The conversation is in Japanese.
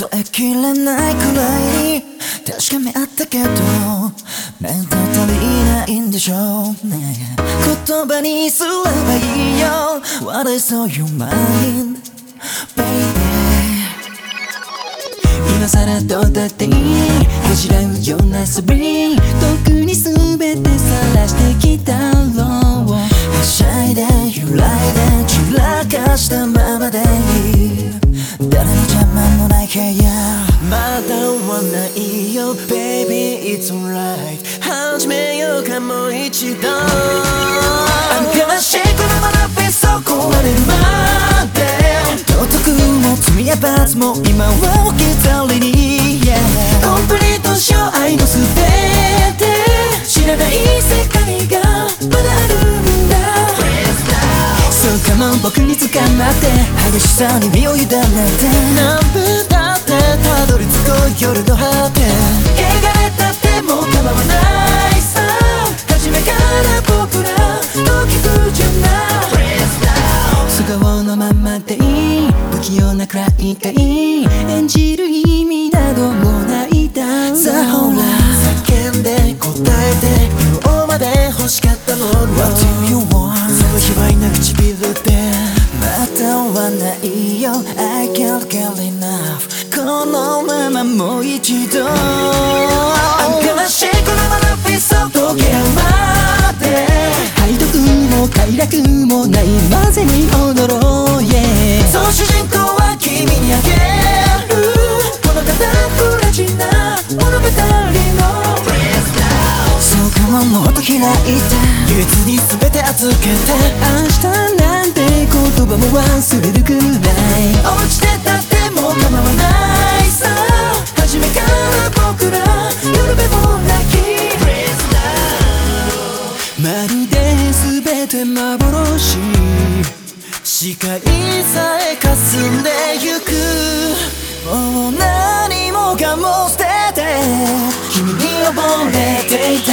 数えきれないくらいに確かめ合ったけどなんと足りないんでしょうね言葉にすればいいよ What is on your mind baby 今さらどうだっていいこじらうような素振り特に全て晒してきたろうはしゃいで揺らいで散らかしたままでないよ。Baby it's alright. 始めようかもう一度。あん悲しいこのままフェスを壊れるまで道徳も罪や罰も今は置き去りに、yeah、コンプリートしよう愛の全て。知らない世界がまだあるんだ。そうかも僕に捕まって。激しさに身を委ねて。何分どり着こう夜の果て汚れたっても構わないさ初めから僕らの気分じゃない素顔のままでいい不器用なくらいがいい演じる意味などもないだろうさあほら叫んで答えて今日まで欲しかったもの What do you want? その日はいな唇でまたはないよのままもう一度。悲しいこのままフィスを溶け合うまで背徳も快楽もない混ぜに踊ろう。Yeah その主人公は君にあげる。この方不ラジな物語の。そうかももっと開いて唯一に全て預けて。明日なんて言葉も忘れるくらい。視界さえ霞んでゆく。もう何もかも捨てて君に溺れていた。